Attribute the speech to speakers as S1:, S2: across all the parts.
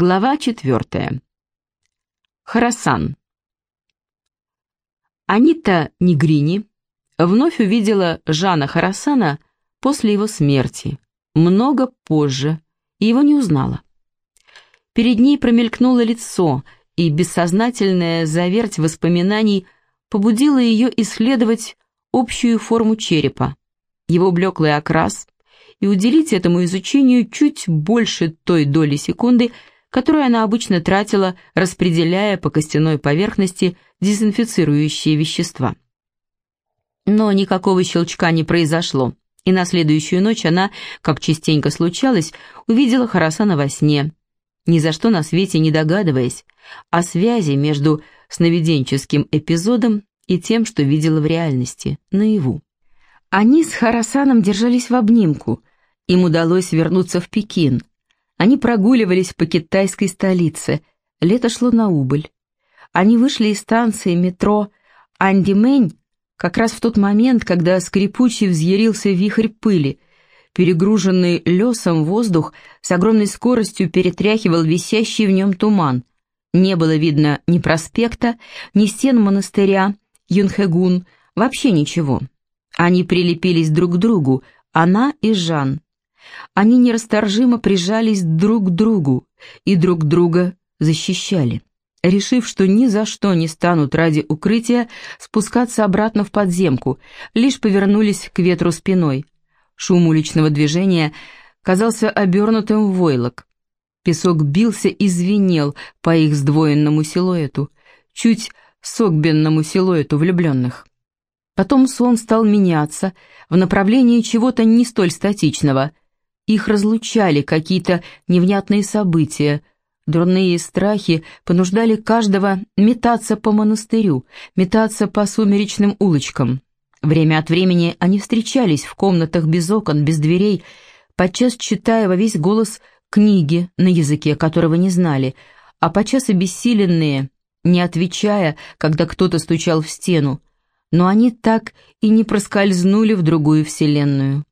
S1: Глава четвертая. Харасан. Анита Негрини вновь увидела Жана Харасана после его смерти, много позже, и его не узнала. Перед ней промелькнуло лицо, и бессознательная заверть воспоминаний побудила ее исследовать общую форму черепа, его блеклый окрас, и уделить этому изучению чуть больше той доли секунды, которую она обычно тратила, распределяя по костяной поверхности дезинфицирующие вещества. Но никакого щелчка не произошло, и на следующую ночь она, как частенько случалось, увидела Харасана во сне, ни за что на свете не догадываясь о связи между сновиденческим эпизодом и тем, что видела в реальности, наяву. Они с Харасаном держались в обнимку, им удалось вернуться в Пекин. Они прогуливались по китайской столице, лето шло на убыль. Они вышли из станции метро Андимэнь как раз в тот момент, когда скрипучий взъярился вихрь пыли. Перегруженный лесом воздух с огромной скоростью перетряхивал висящий в нем туман. Не было видно ни проспекта, ни стен монастыря, Юнхэгун, вообще ничего. Они прилепились друг к другу, она и Жан. Они нерасторжимо прижались друг к другу и друг друга защищали решив, что ни за что не станут ради укрытия спускаться обратно в подземку, лишь повернулись к ветру спиной. Шум уличного движения казался обернутым в войлок. Песок бился и звенел по их сдвоенному силуэту, чуть согбенному силуэту влюбленных. Потом сон стал меняться в направлении чего-то не столь статичного. Их разлучали какие-то невнятные события — Дурные страхи понуждали каждого метаться по монастырю, метаться по сумеречным улочкам. Время от времени они встречались в комнатах без окон, без дверей, подчас читая во весь голос книги, на языке которого не знали, а подчас обессиленные, не отвечая, когда кто-то стучал в стену, но они так и не проскользнули в другую вселенную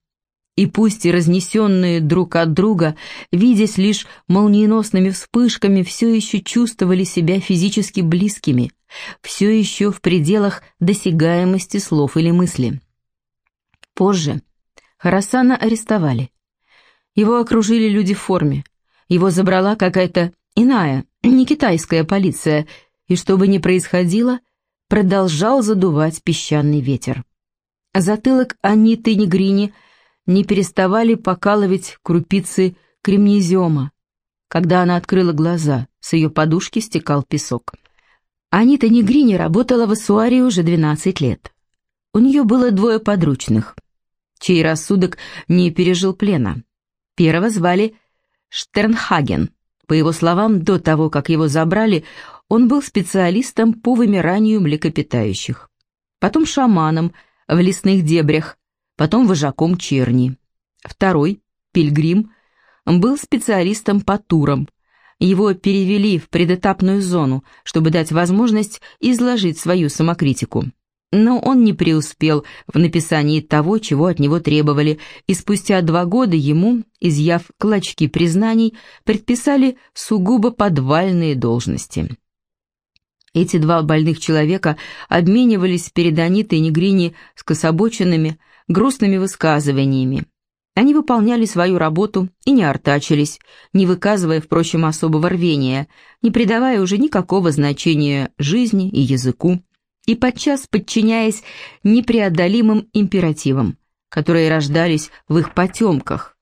S1: и пусть и разнесенные друг от друга, видясь лишь молниеносными вспышками, все еще чувствовали себя физически близкими, все еще в пределах досягаемости слов или мысли. Позже Харасана арестовали. Его окружили люди в форме. Его забрала какая-то иная, не китайская полиция, и что бы ни происходило, продолжал задувать песчаный ветер. Затылок Аниты Негрини – не переставали покалывать крупицы кремнезема. Когда она открыла глаза, с ее подушки стекал песок. Анита Негрини работала в Ассуаре уже 12 лет. У нее было двое подручных, чей рассудок не пережил плена. Первого звали Штернхаген. По его словам, до того, как его забрали, он был специалистом по вымиранию млекопитающих. Потом шаманом в лесных дебрях, потом вожаком черни. Второй, Пильгрим, был специалистом по турам. Его перевели в предэтапную зону, чтобы дать возможность изложить свою самокритику. Но он не преуспел в написании того, чего от него требовали, и спустя два года ему, изъяв клочки признаний, предписали сугубо подвальные должности. Эти два больных человека обменивались перед Анитой Негрини скособоченными, грустными высказываниями. Они выполняли свою работу и не артачились, не выказывая, впрочем, особого рвения, не придавая уже никакого значения жизни и языку, и подчас подчиняясь непреодолимым императивам, которые рождались в их потемках,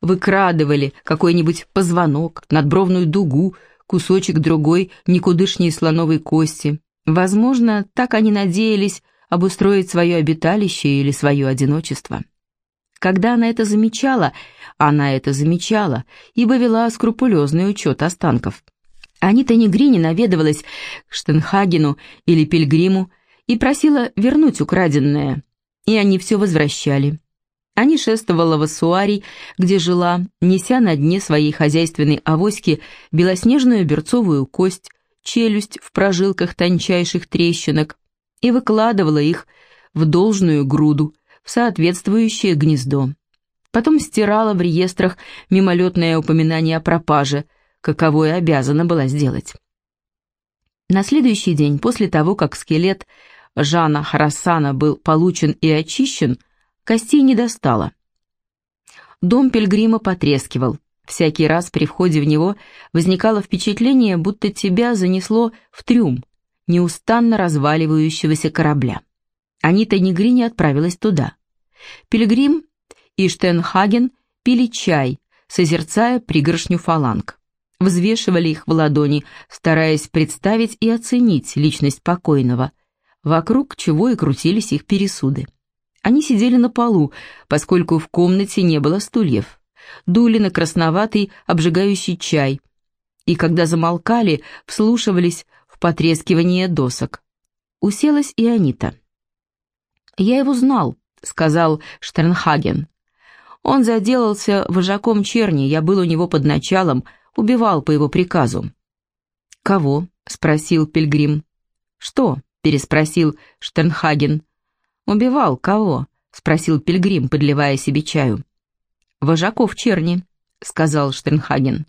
S1: выкрадывали какой-нибудь позвонок, надбровную дугу, кусочек другой никудышней слоновой кости. Возможно, так они надеялись обустроить свое обиталище или свое одиночество. Когда она это замечала, она это замечала, ибо вела скрупулезный учет останков. Анита Негрини наведывалась к Штенхагену или Пильгриму и просила вернуть украденное, и они все возвращали. Они шествовала в Ассуарий, где жила, неся на дне своей хозяйственной авоськи белоснежную берцовую кость, челюсть в прожилках тончайших трещинок, и выкладывала их в должную груду, в соответствующее гнездо. Потом стирала в реестрах мимолетное упоминание о пропаже, каковое обязана была сделать. На следующий день, после того, как скелет Жана Харасана был получен и очищен, костей не достало. Дом пилгрима потрескивал. Всякий раз при входе в него возникало впечатление, будто тебя занесло в трюм неустанно разваливающегося корабля. Анита Негрини отправилась туда. Пилигрим и Штенхаген пили чай, созерцая пригоршню фаланг. Взвешивали их в ладони, стараясь представить и оценить личность покойного, вокруг чего и крутились их пересуды. Они сидели на полу, поскольку в комнате не было стульев, дули на красноватый обжигающий чай, и когда замолкали, вслушивались потрескивание досок. Уселась и Анита. «Я его знал», — сказал Штернхаген. «Он заделался вожаком черни, я был у него под началом, убивал по его приказу». «Кого?» — спросил Пильгрим. «Что?» — переспросил Штернхаген. «Убивал кого?» — спросил Пильгрим, подливая себе чаю. «Вожаков черни», — сказал Штернхаген.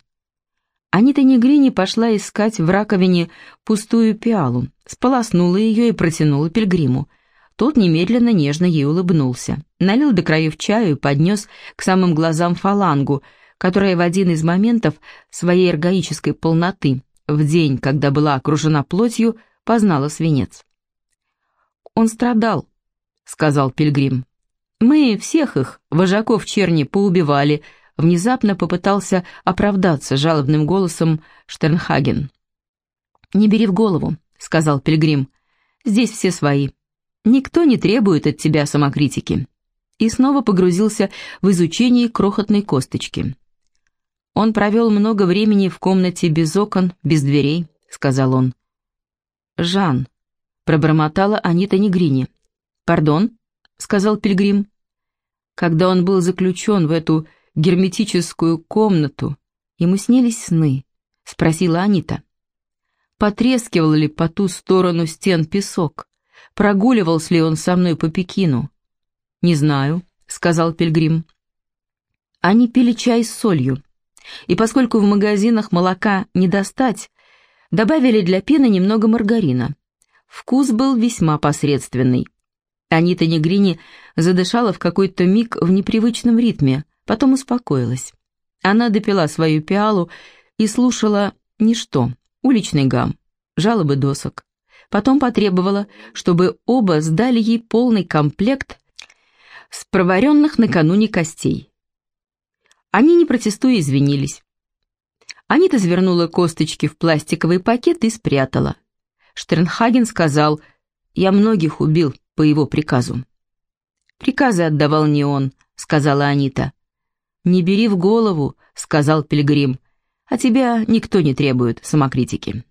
S1: Анита Негрини пошла искать в раковине пустую пиалу, сполоснула ее и протянула Пильгриму. Тот немедленно нежно ей улыбнулся, налил до краев чаю и поднес к самым глазам фалангу, которая в один из моментов своей эргоической полноты, в день, когда была окружена плотью, познала свинец. «Он страдал», — сказал Пильгрим. «Мы всех их, вожаков черни, поубивали», — внезапно попытался оправдаться жалобным голосом Штернхаген. «Не бери в голову», — сказал Пильгрим. «Здесь все свои. Никто не требует от тебя самокритики. И снова погрузился в изучение крохотной косточки. Он провел много времени в комнате без окон, без дверей, сказал он. «Жан», — пробормотала Анита Негрини. «Пардон», — сказал Пильгрим. Когда он был заключен в эту герметическую комнату, ему снились сны, спросила Анита. Потрескивал ли по ту сторону стен песок? прогуливался ли он со мной по Пекину. «Не знаю», — сказал Пильгрим. Они пили чай с солью, и поскольку в магазинах молока не достать, добавили для пены немного маргарина. Вкус был весьма посредственный. Анита Негрини задышала в какой-то миг в непривычном ритме, потом успокоилась. Она допила свою пиалу и слушала ничто, уличный гам, жалобы досок. Потом потребовала, чтобы оба сдали ей полный комплект с проваренных накануне костей. Они, не протестуя, извинились. Анита завернула косточки в пластиковый пакет и спрятала. Штернхаген сказал, «Я многих убил по его приказу». «Приказы отдавал не он», — сказала Анита. «Не бери в голову», — сказал Пилигрим, «а тебя никто не требует самокритики».